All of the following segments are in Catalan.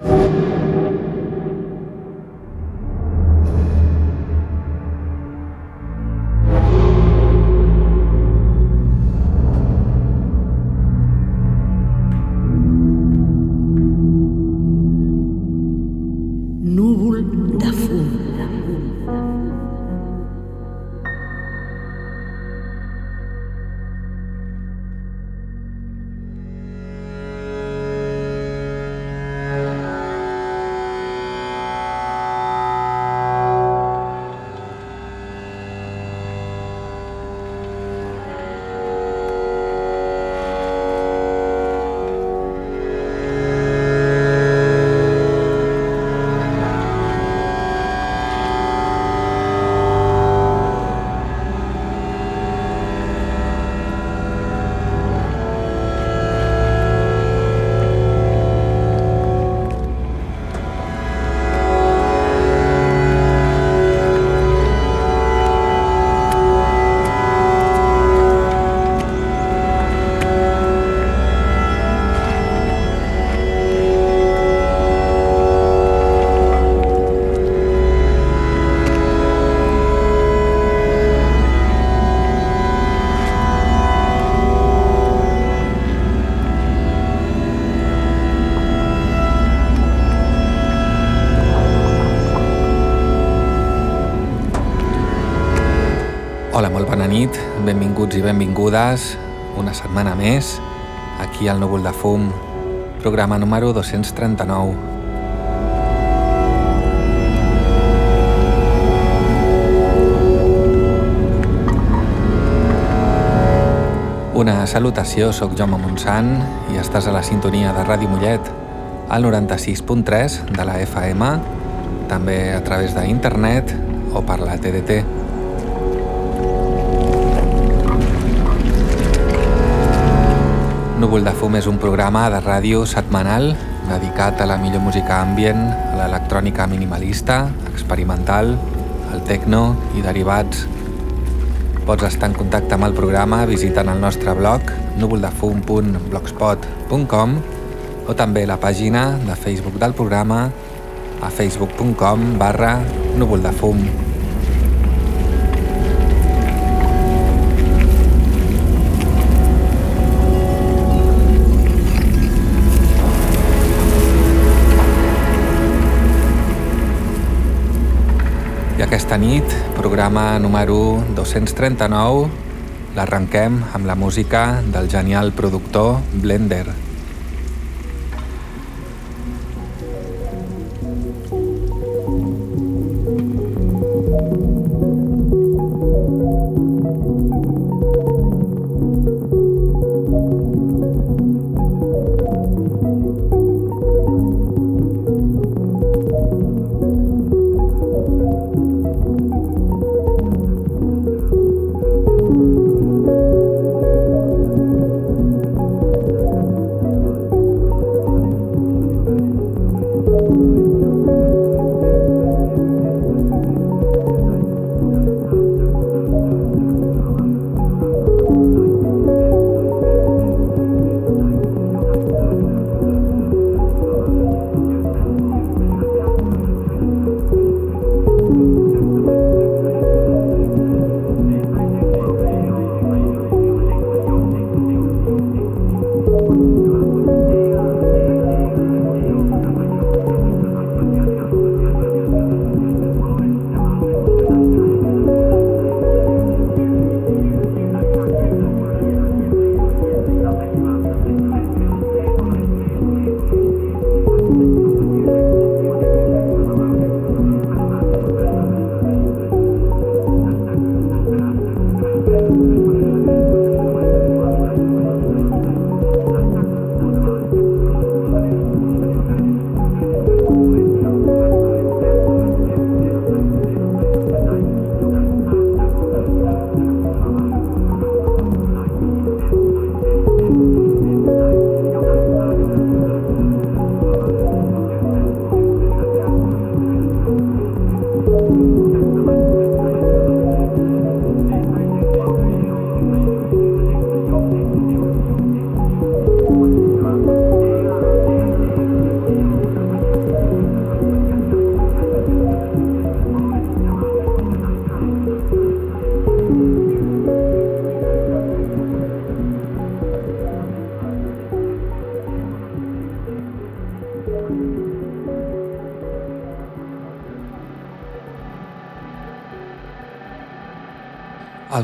you. Benvinguts i benvingudes una setmana més aquí al Núvol de Fum, programa número 239. Una salutació, sóc Jaume Montsant i estàs a la sintonia de Ràdio Mollet al 96.3 de la FM, també a través d'internet o per la TDT. Núvol de Fum és un programa de ràdio setmanal dedicat a la millor música ambient, a l'electrònica minimalista, experimental, al techno i derivats. Pots estar en contacte amb el programa visitant el nostre blog núvoldefum.blogspot.com o també la pàgina de Facebook del programa a facebook.com barra núvoldefum.com aquesta nit, programa número 239, l'arrenquem amb la música del genial productor Blender.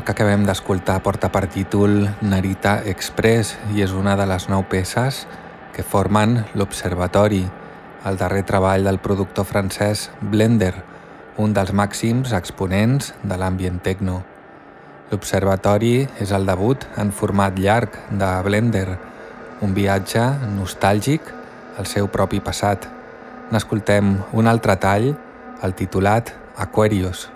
Que acabem d'escoltar porta per títol Narita Express i és una de les nou peces que formen l'Observatori, el darrer treball del productor francès Blender, un dels màxims exponents de l'ambient techno. L'Observatori és el debut en format llarg de Blender, un viatge nostàlgic al seu propi passat. N'escoltem un altre tall, el titulat Aquarius.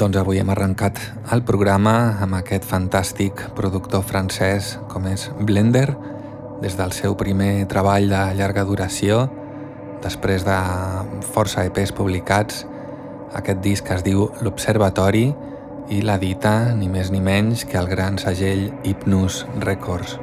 Doncs avui hem arrencat el programa amb aquest fantàstic productor francès com és Blender, des del seu primer treball de llarga duració, després de força EPs publicats, aquest disc es diu L'Observatori i l'edita ni més ni menys que el gran segell Hypnus Records.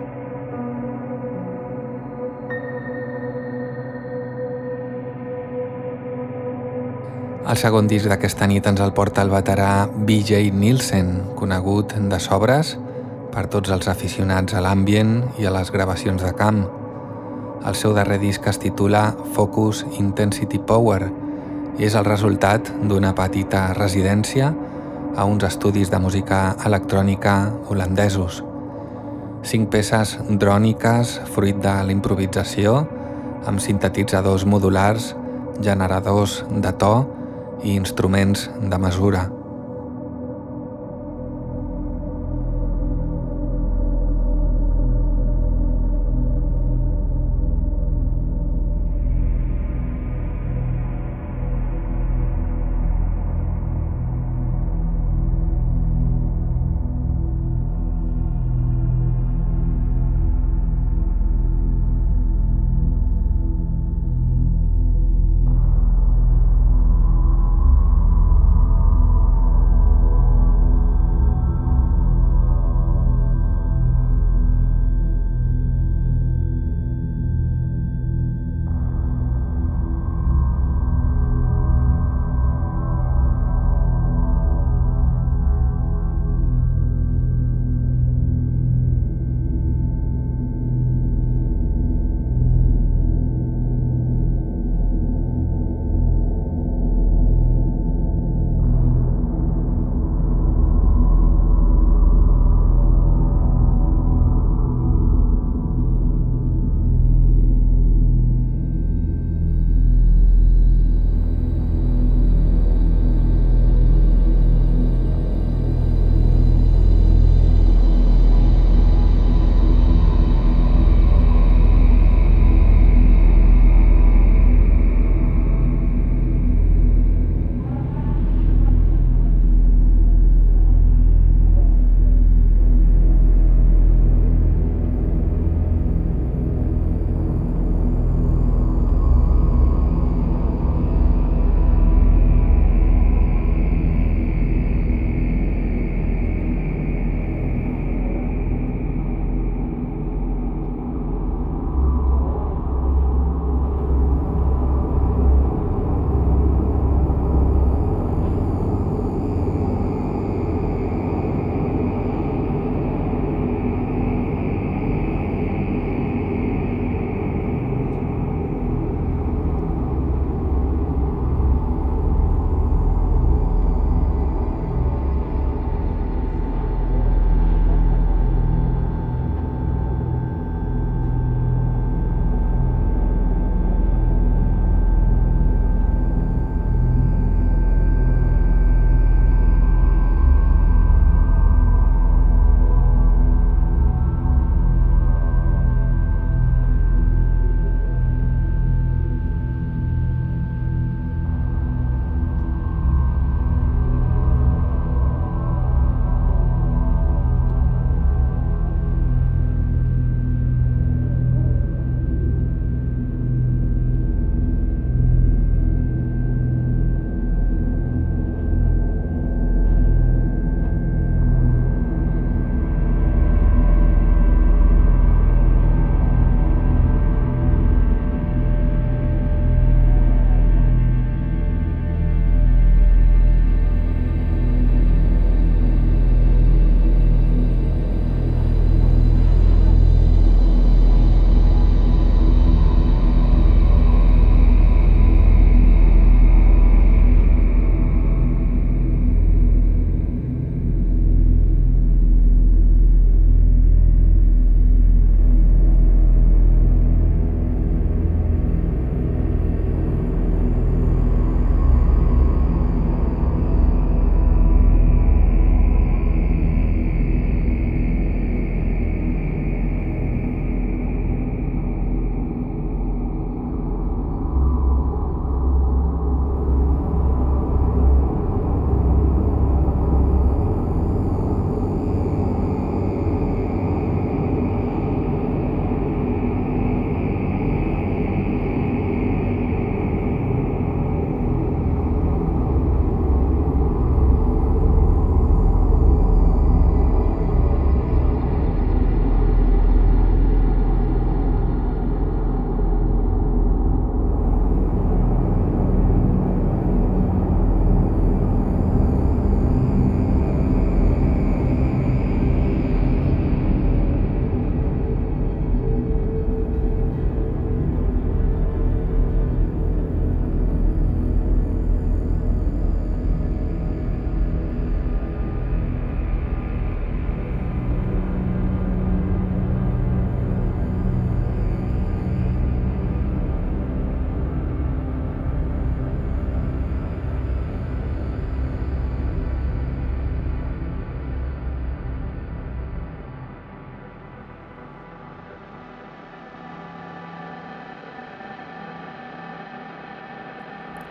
El segon disc d'aquesta nit ens el porta el veterà BJ Nielsen, conegut de sobres per tots els aficionats a l'ambient i a les gravacions de camp. El seu darrer disc es titula Focus Intensity Power i és el resultat d'una petita residència a uns estudis de música electrònica holandesos. Cinc peces dròniques fruit de l'improvisació amb sintetitzadors modulars, generadors de to i instruments de mesura.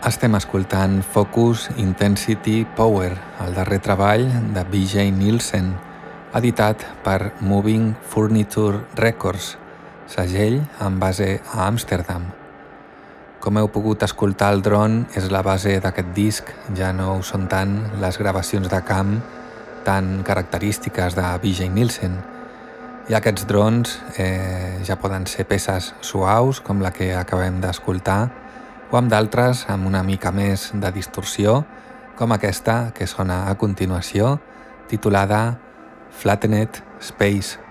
Estem escoltant Focus Intensity Power, el darrer treball de BJ Nielsen, editat per Moving Furniture Records, segell amb base a Amsterdam. Com heu pogut escoltar, el dron és la base d'aquest disc, ja no ho són tant les gravacions de camp tan característiques de BJ Nielsen. I aquests drons eh, ja poden ser peces suaus, com la que acabem d'escoltar, o amb d'altres amb una mica més de distorsió, com aquesta que sona a continuació, titulada Flattened Space.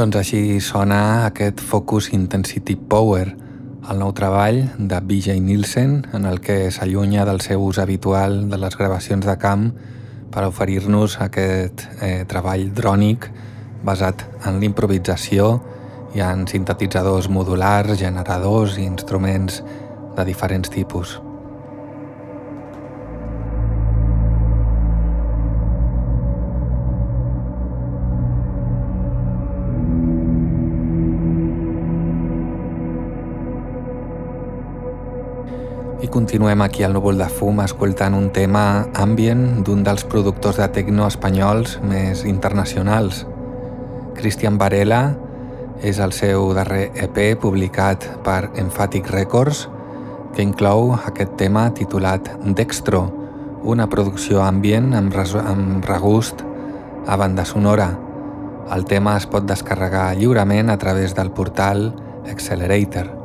Doncs així sona aquest Focus Intensity Power, el nou treball de BJ Nielsen en el que s'allunya del seu ús habitual de les gravacions de camp per oferir-nos aquest eh, treball drònic basat en l'improvisació i en sintetitzadors modulars, generadors i instruments de diferents tipus. Continuem aquí al núvol de fum escoltant un tema ambient d'un dels productors de tecno espanyols més internacionals. Christian Varela és el seu darrer EP publicat per Emphatic Records que inclou aquest tema titulat Dextro, una producció ambient amb, amb regust a banda sonora. El tema es pot descarregar lliurement a través del portal Accelerator.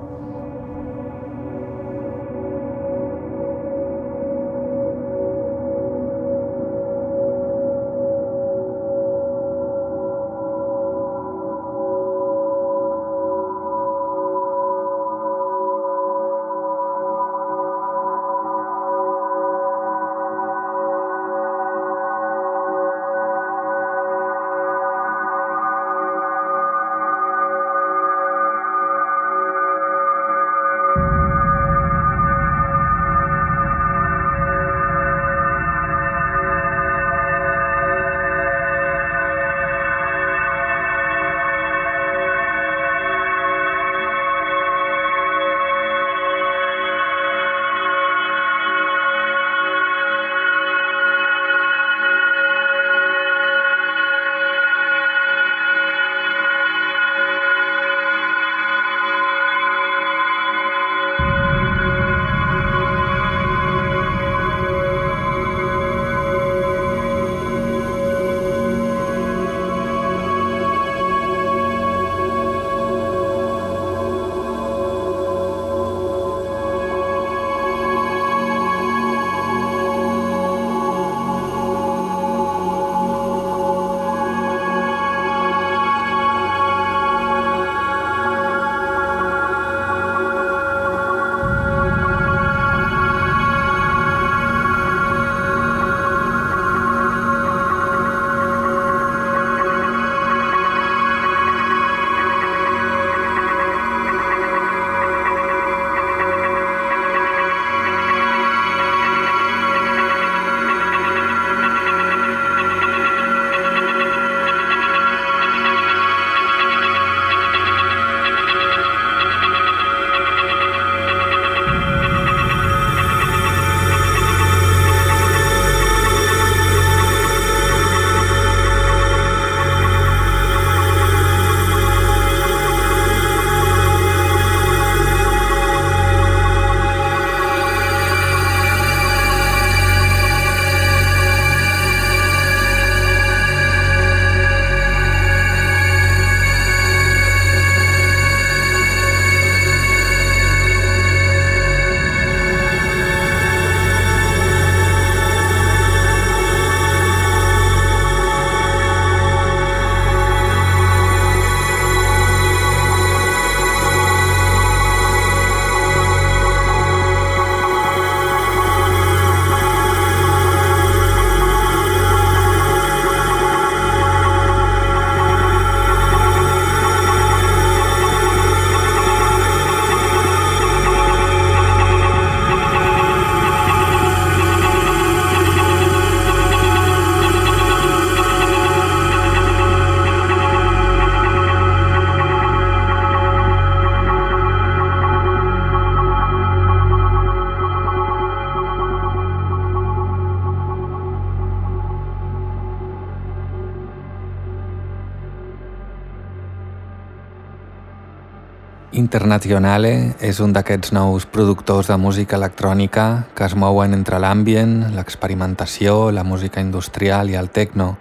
Internazionale és un d'aquests nous productors de música electrònica que es mouen entre l'ambient, l'experimentació, la música industrial i el techno.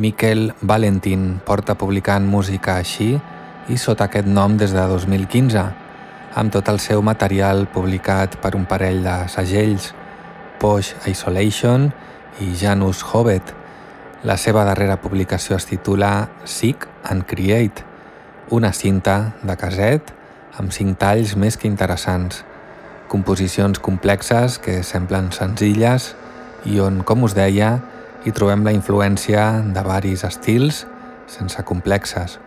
Miquel Valentin porta publicant música així i sota aquest nom des de 2015, amb tot el seu material publicat per un parell de segells, Posh Isolation i Janus Hobbit. La seva darrera publicació es titula Seek and Create, una cinta de caset amb cinc talls més que interessants, composicions complexes que semblen senzilles i on, com us deia, hi trobem la influència de varis estils sense complexes.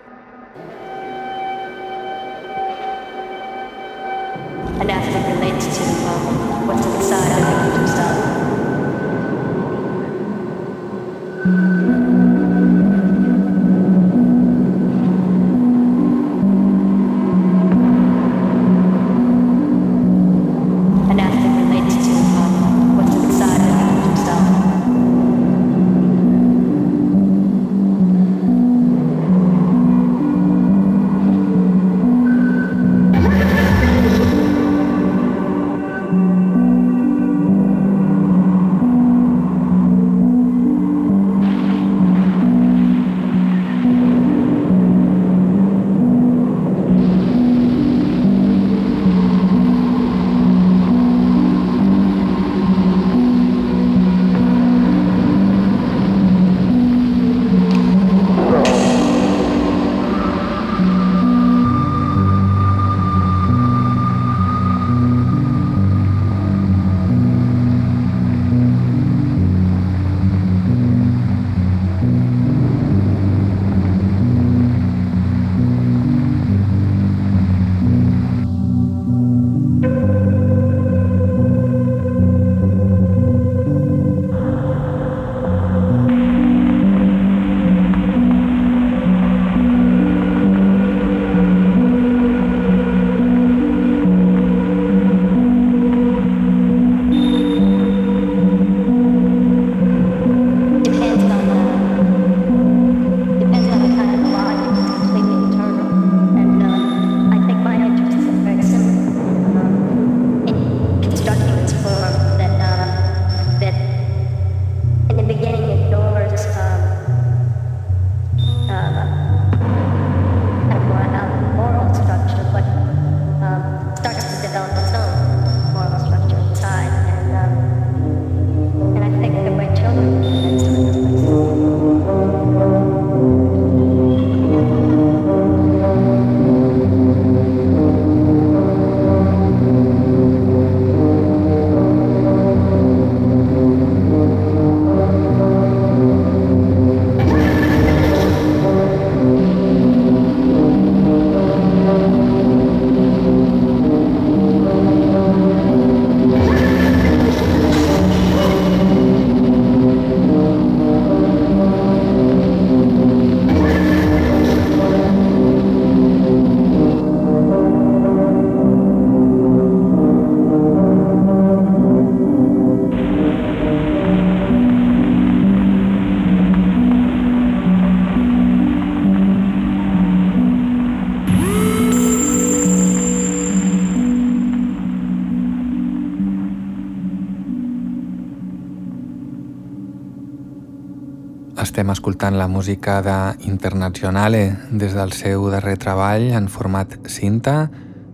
Escoltant la música de Internazionale des del seu darrer treball en format cinta,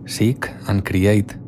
Seek and Create.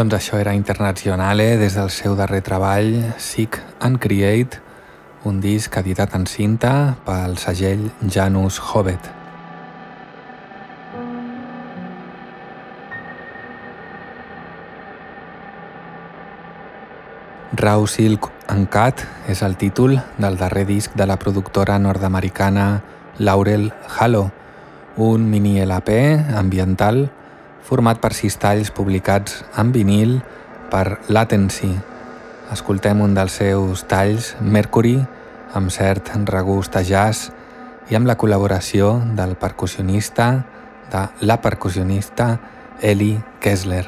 Doncs això era Internazionale eh? des del seu darrer treball, Seek and Create, un disc editat en cinta pel segell Janus Hobbit. Raw Silk and Cat és el títol del darrer disc de la productora nord-americana Laurel Halo, un mini LP ambiental format per sis talls publicats en vinil per Latency. Escoltem un dels seus talls, Mercury, amb cert regust a jazz i amb la col·laboració del percussionista, de la percussionista Ellie Kessler.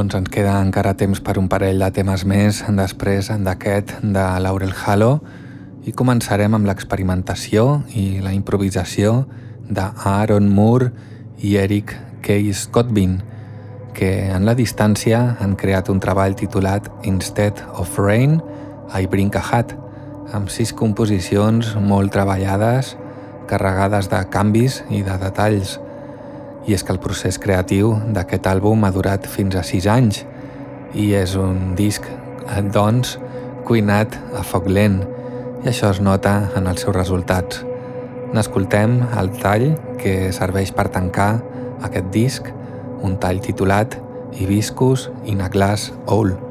Doncs ens queda encara temps per un parell de temes més després d'aquest de Laurel Halo i començarem amb l'experimentació i la improvisació d'Aaron Moore i Eric K. Scottbin, que en la distància han creat un treball titulat Instead of Rain, I Bring a Hat, amb sis composicions molt treballades, carregades de canvis i de detalls, i és que el procés creatiu d'aquest àlbum ha durat fins a 6 anys i és un disc, doncs, cuinat a foc lent i això es nota en els seus resultats. N'escoltem el tall que serveix per tancar aquest disc, un tall titulat Hibiscus in a Glass Owl.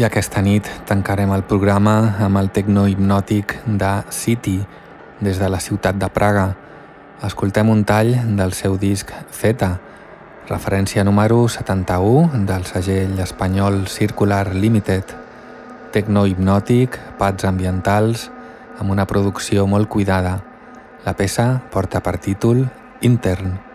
I aquesta nit tancarem el programa amb el tecno hipnòtic de City, des de la ciutat de Praga. Escoltem un tall del seu disc Z, referència número 71 del segell espanyol Circular Limited. Tecno hipnòtic, pads ambientals, amb una producció molt cuidada. La peça porta per títol Intern.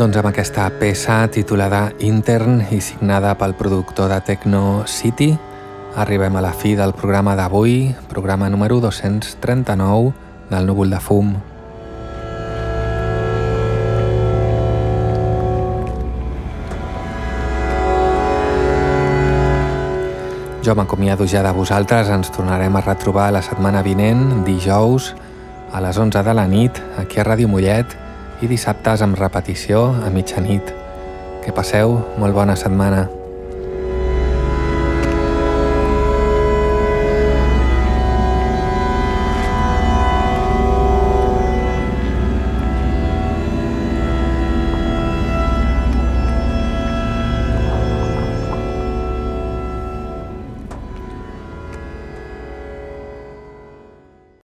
Doncs amb aquesta peça titulada Intern i signada pel productor de Tecno City, arribem a la fi del programa d'avui, programa número 239 del Núvol de Fum. Jo m'acomiado ja de vosaltres, ens tornarem a retrobar la setmana vinent, dijous, a les 11 de la nit, aquí a Ràdio Mollet, i dissabtes amb repetició a mitjanit. Que passeu molt bona setmana.